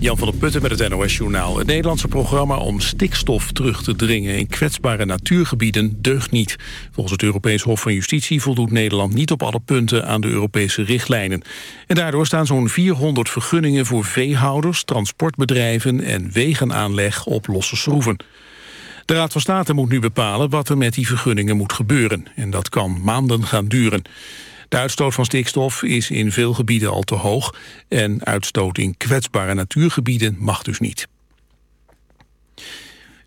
Jan van der Putten met het NOS-journaal. Het Nederlandse programma om stikstof terug te dringen in kwetsbare natuurgebieden deugt niet. Volgens het Europees Hof van Justitie voldoet Nederland niet op alle punten aan de Europese richtlijnen. En daardoor staan zo'n 400 vergunningen voor veehouders, transportbedrijven en wegenaanleg op losse schroeven. De Raad van State moet nu bepalen wat er met die vergunningen moet gebeuren. En dat kan maanden gaan duren. De uitstoot van stikstof is in veel gebieden al te hoog... en uitstoot in kwetsbare natuurgebieden mag dus niet.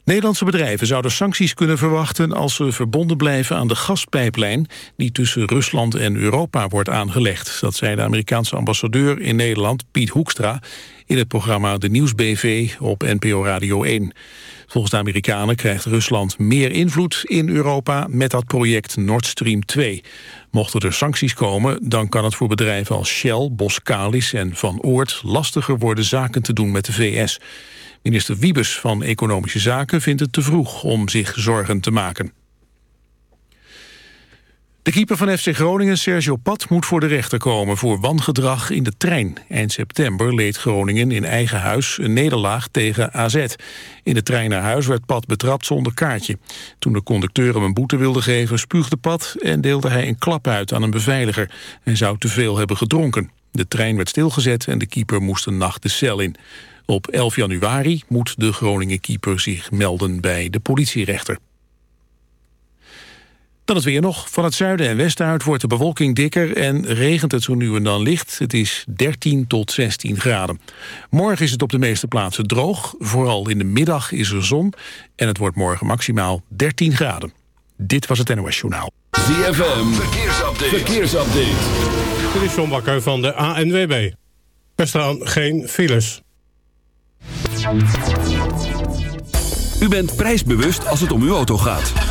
Nederlandse bedrijven zouden sancties kunnen verwachten als ze verbonden blijven aan de gaspijplijn die tussen Rusland en Europa wordt aangelegd. Dat zei de Amerikaanse ambassadeur in Nederland, Piet Hoekstra, in het programma De Nieuwsbv op NPO Radio 1. Volgens de Amerikanen krijgt Rusland meer invloed in Europa met dat project Nord Stream 2. Mochten er sancties komen, dan kan het voor bedrijven als Shell, Boskalis en Van Oort lastiger worden zaken te doen met de VS. Minister Wiebes van Economische Zaken vindt het te vroeg om zich zorgen te maken. De keeper van FC Groningen, Sergio Pat, moet voor de rechter komen... voor wangedrag in de trein. Eind september leed Groningen in eigen huis een nederlaag tegen AZ. In de trein naar huis werd Pat betrapt zonder kaartje. Toen de conducteur hem een boete wilde geven, spuugde Pat... en deelde hij een klap uit aan een beveiliger. Hij zou te veel hebben gedronken. De trein werd stilgezet en de keeper moest een nacht de cel in. Op 11 januari moet de Groningen-keeper zich melden bij de politierechter. Dan het weer nog. Van het zuiden en westen uit wordt de bewolking dikker... en regent het zo nu en dan licht. Het is 13 tot 16 graden. Morgen is het op de meeste plaatsen droog. Vooral in de middag is er zon. En het wordt morgen maximaal 13 graden. Dit was het NOS Journaal. ZFM, verkeersupdate. verkeersupdate. Dit is John Bakker van de ANWB. Er staan geen files. U bent prijsbewust als het om uw auto gaat.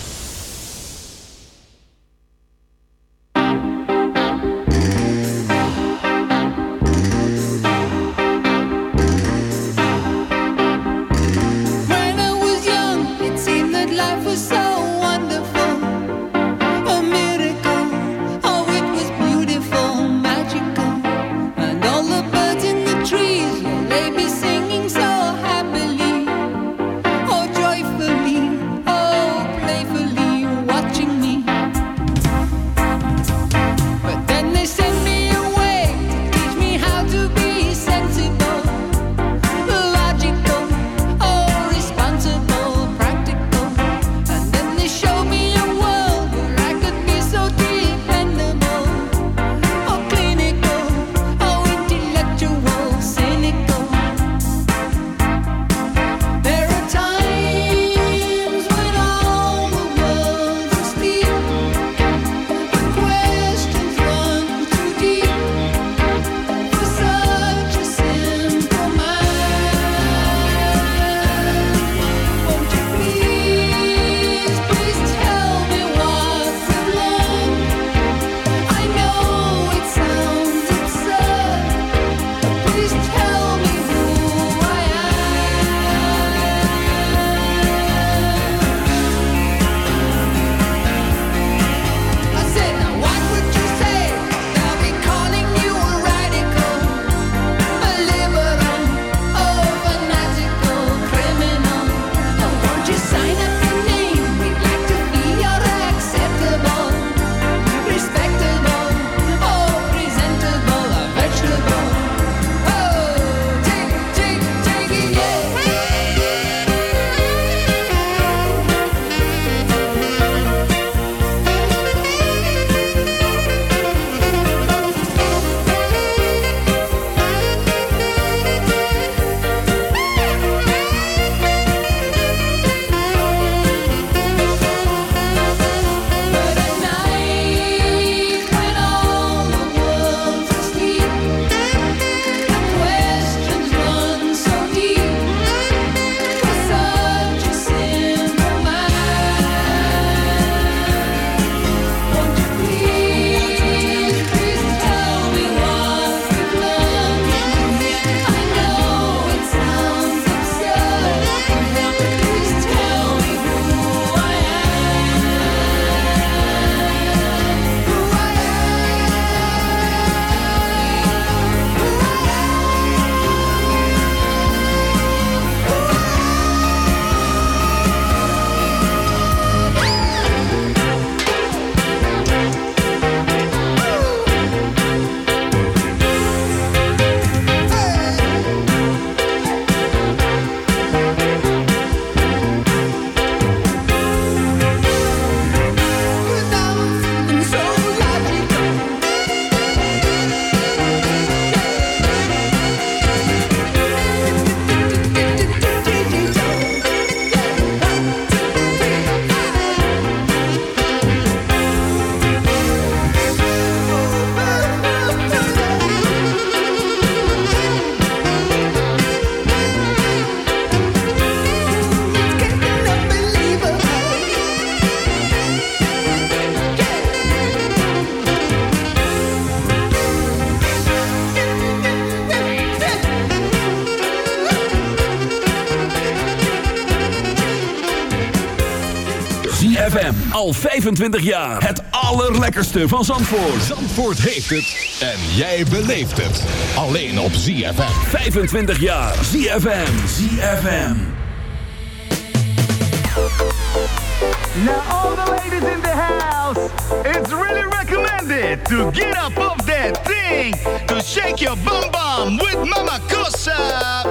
25 jaar. Het allerlekkerste van Zandvoort. Zandvoort heeft het. En jij beleeft het. Alleen op ZFM. 25 jaar. ZFM. ZFM. Now all the ladies in the house, it's really recommended to get up off that thing, to shake your bum bum with Mama Kossa!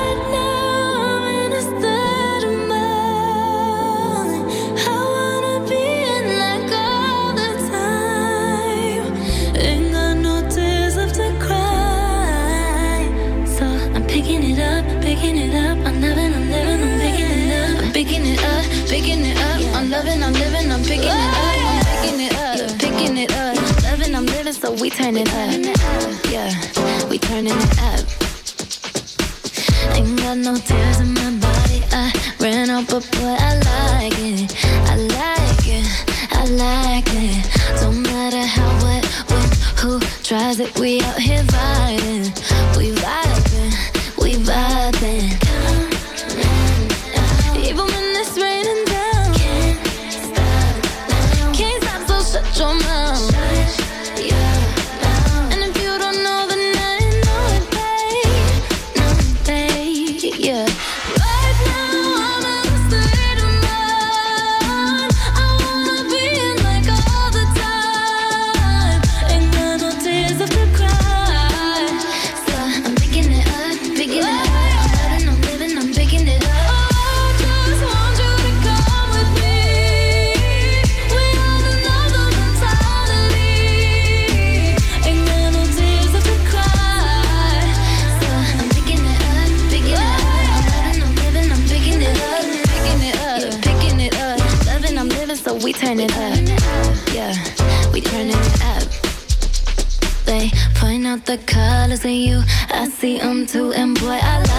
we turning up. Yeah, we turning up. Ain't got no tears in my body. I ran up but boy, I like it. I like it. I like it. Don't matter how, what, when, who tries it. We out here vibing. fancy, I'm too employed. I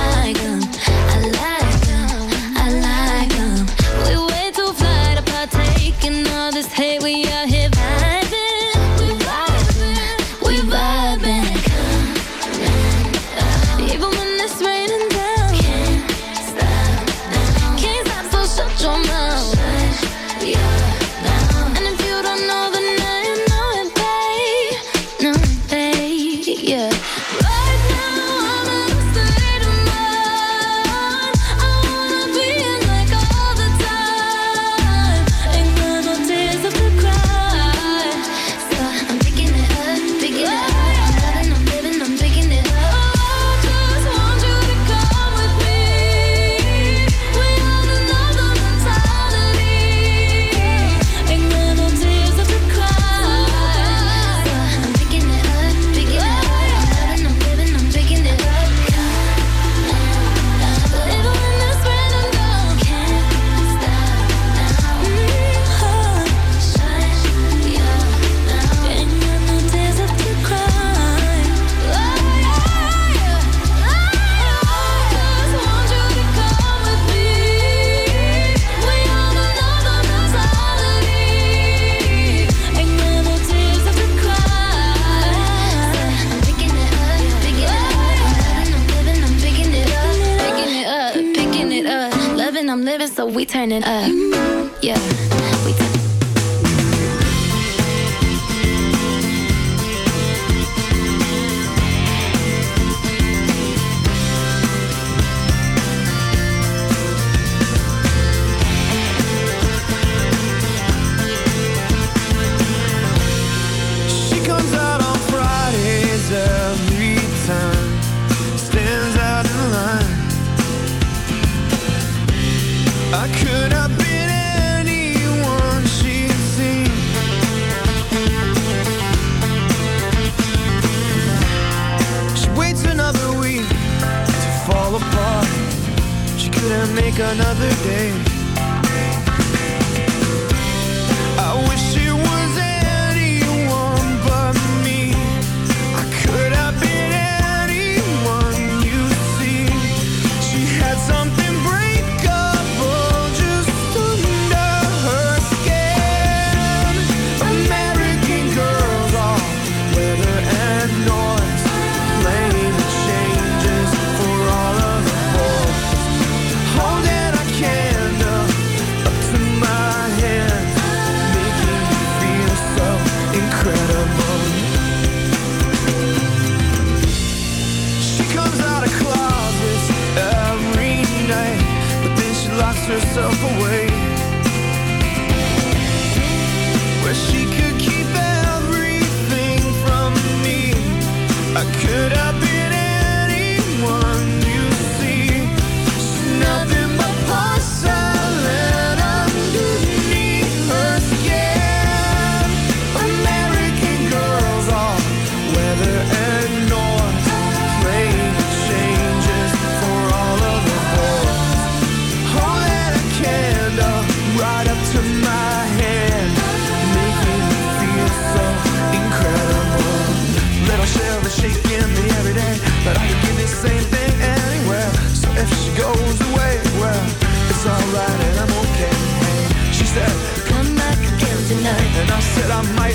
another day.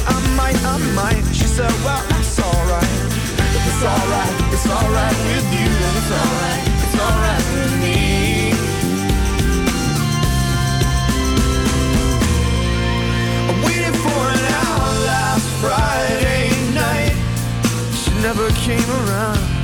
I'm mine, I'm mine. She said, well, that's alright. It's alright, it's alright with you. and It's alright, it's alright with me. I'm waiting for an hour last Friday night. She never came around.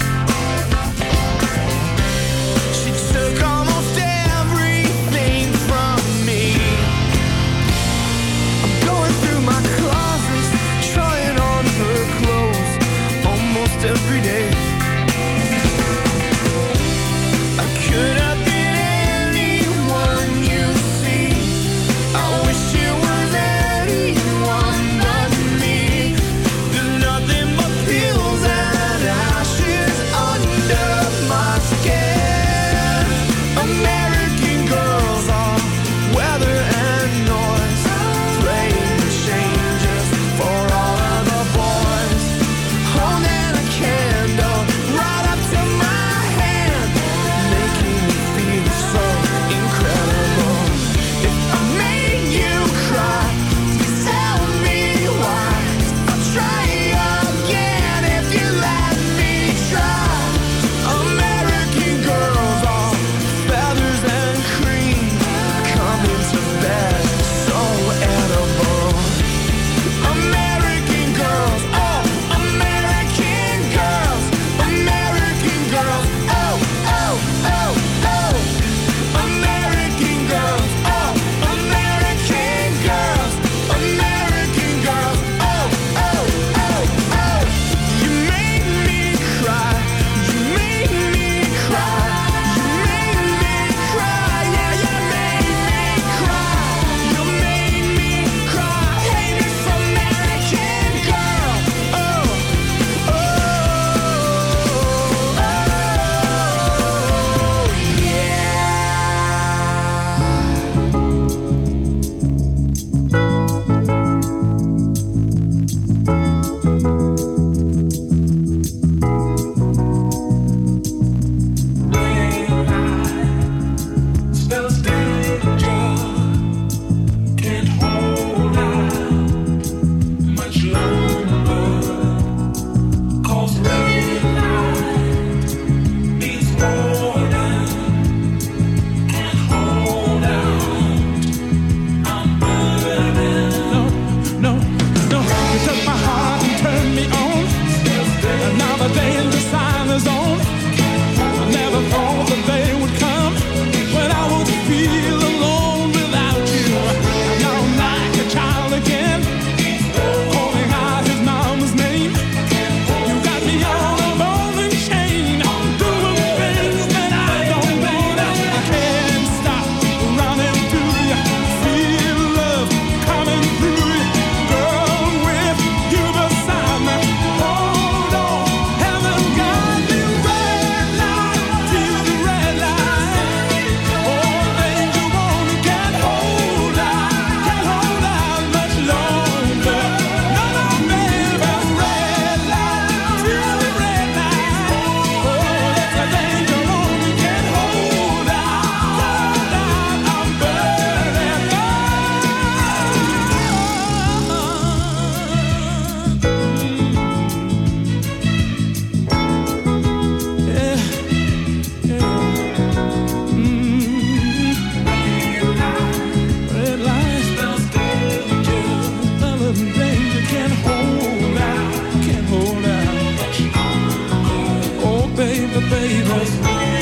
the baby.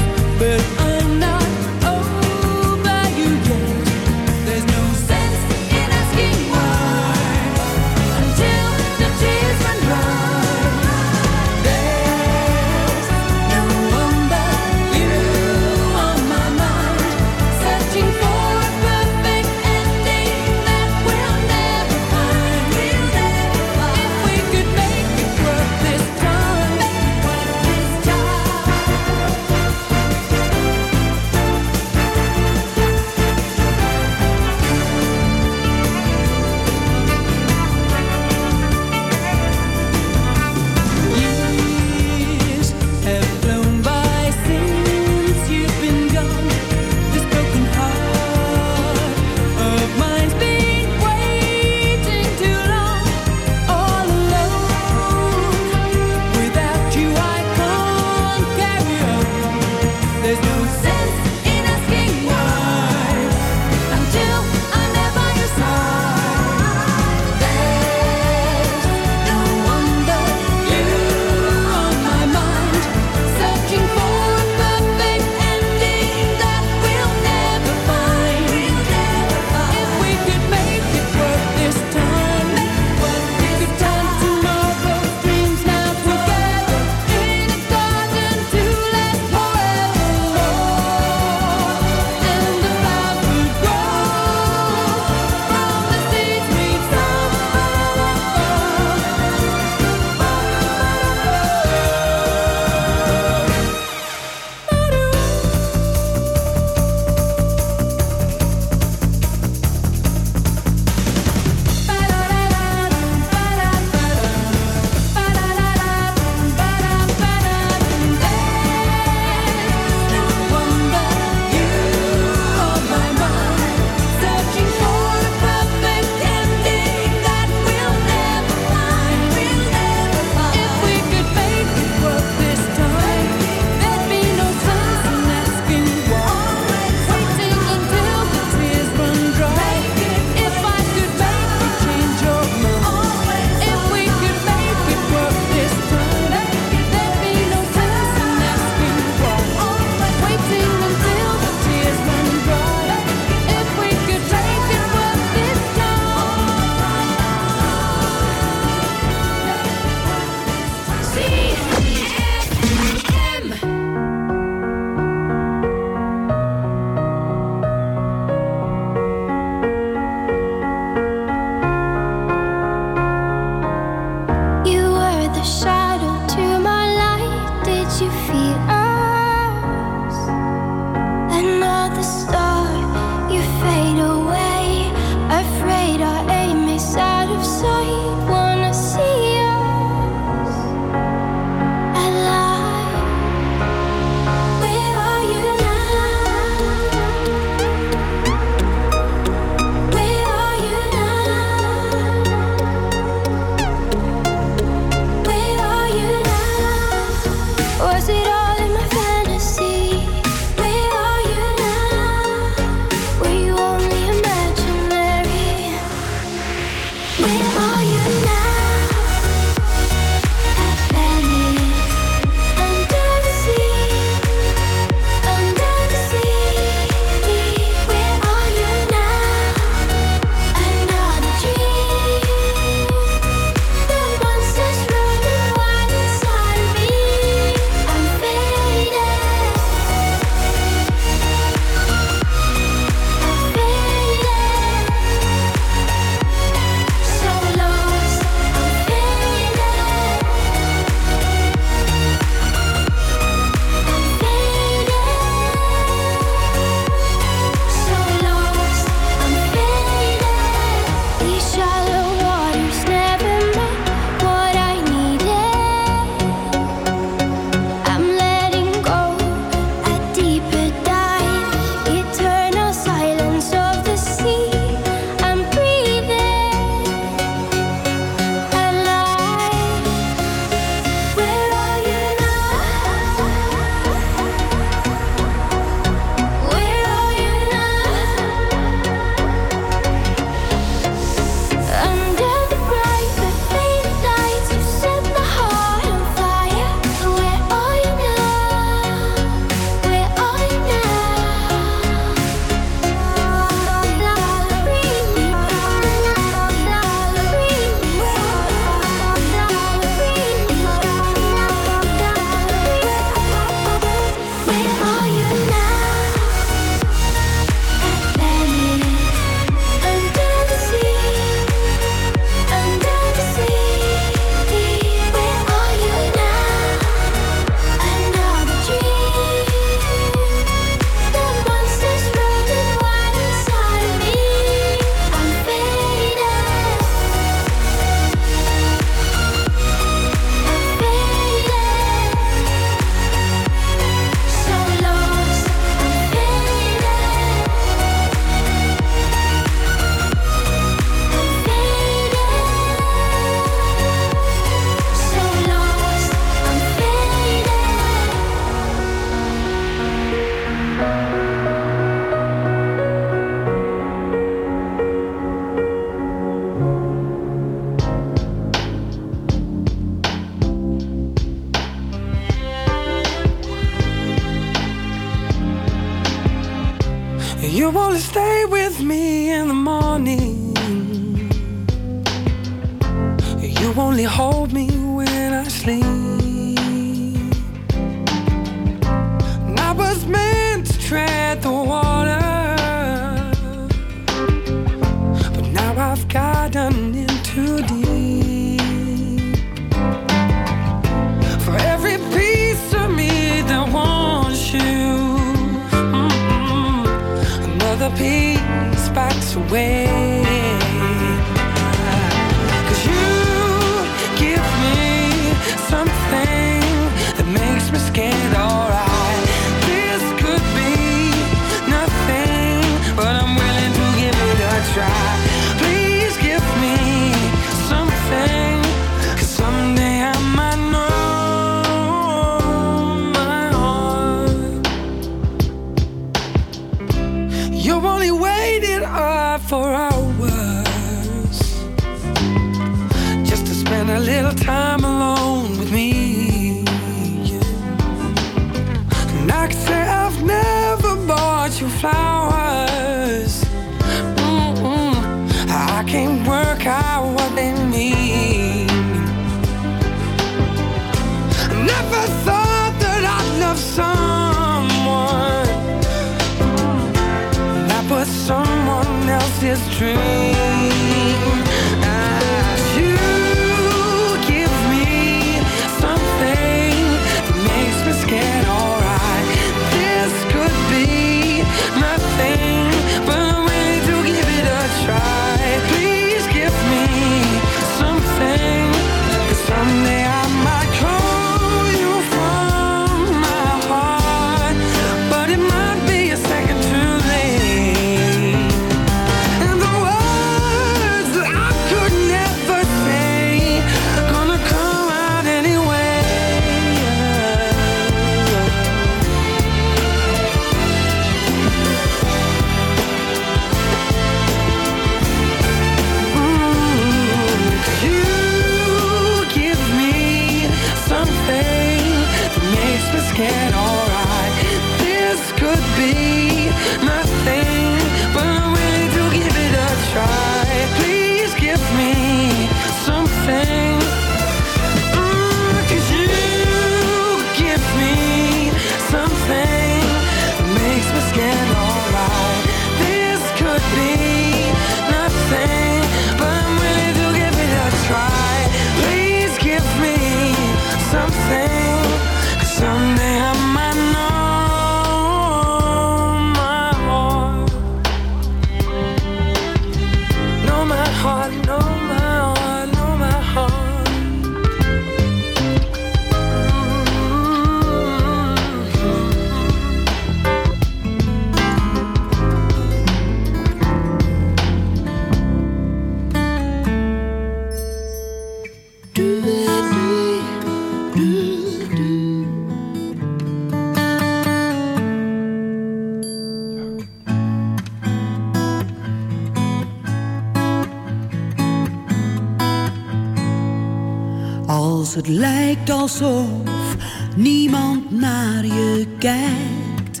alsof niemand naar je kijkt.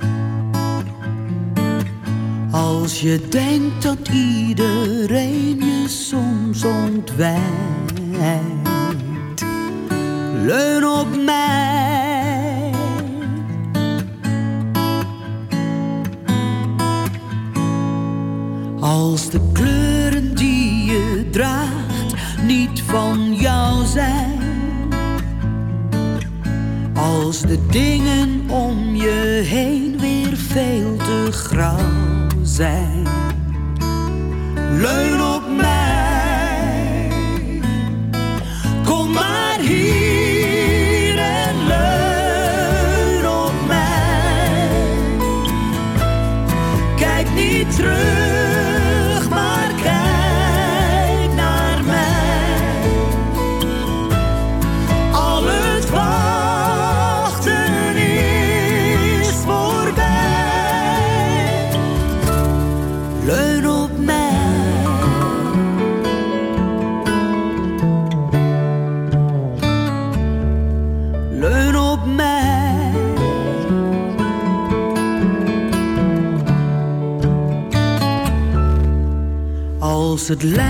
Als je denkt dat iemand. het lijkt.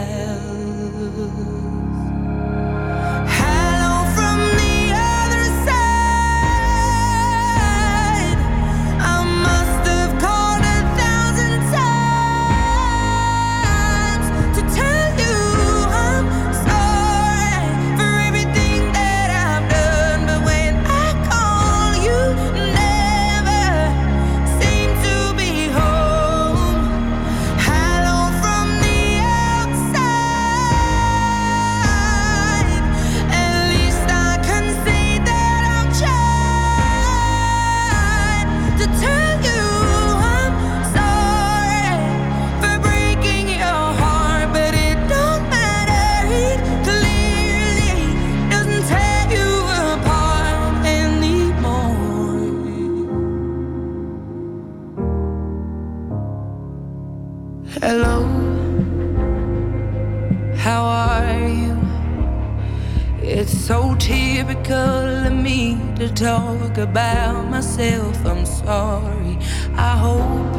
I'm sorry. I hope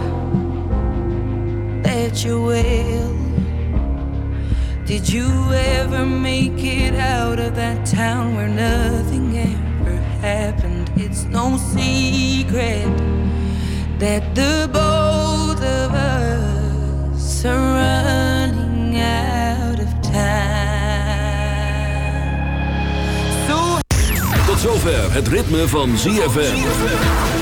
that you will. Did you ever make it out of that town where nothing ever happened? It's no secret that the both of us are running out of time. So Tot zover het ritme van ZFM.